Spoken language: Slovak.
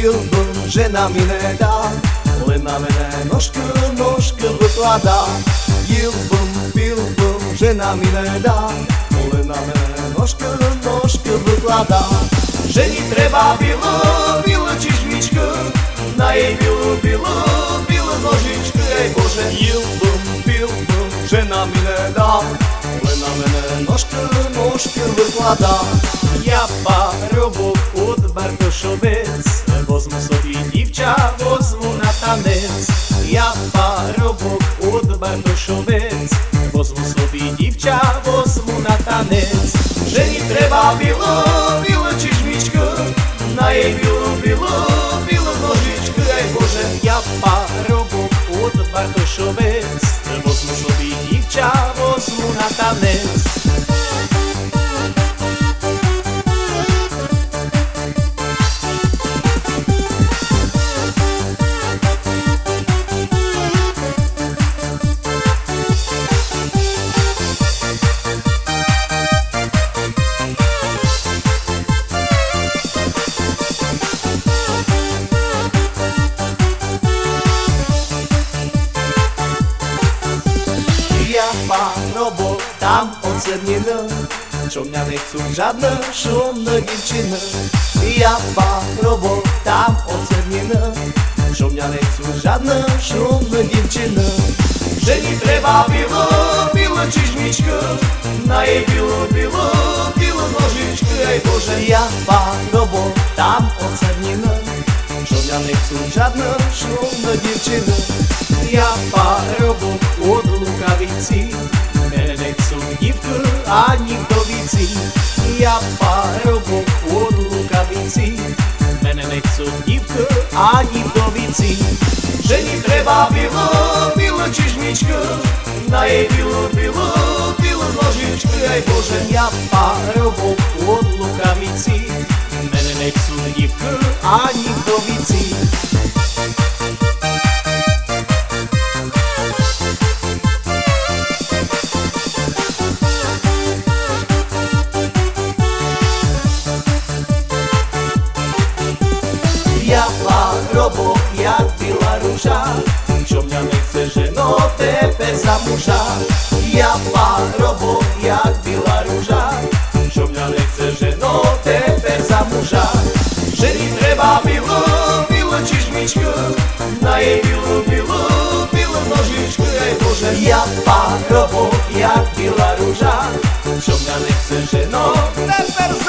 zistil bol, že nám iné dá Len na mené nožka, nožka vykladá Jil bom, pil bom, že nám iné dá Len na mené nožka, nožka vykladá Že ni treba bilo, bilo čižmička Na jej bilo, bilo, bilo nožička Ej Bože, jil bom, pil bom, že nám iné dá Len na mené nožka, nožka vykladá Ja pa robok od Bartošove Жені треба біло, біло чешмічку, на їй біло, біло, біло ножичку, ай Боже, я парубок от возьму tam oceniny Čo mňa nechcú žiadne šumné divčiny Ja panowo tam oceniny Čo mňa nechcú žiadne šumné divčiny Že mi treba bylo, bilo čižmičku Na jej bilo, bilo, bilo nožičku Ej Bože, ja panowo tam oceniny Čo mňa nechcú žiadne šumné divčiny Ja parobok od lukavici Mene ani vdovici Ja parobok od lukavici Mene nechcú dívku ani vdovici Ženi treba bilo, bilo čižmičku Na jej bilo, bilo, bilo nožičku. Aj Bože, ja parobok od lukavici Mene nechcú ani vdovici Бог, як біла ружа, Щоб на не це жено тебе замуша, я парубок, як біла ружа, Щоб на не це жено тебе замужа. Жені треба білу, білу чешмічку, на її білу, білу, білу ножичку, ай Боже, я парубок, як біла ружа, Щоб на них це жено тепер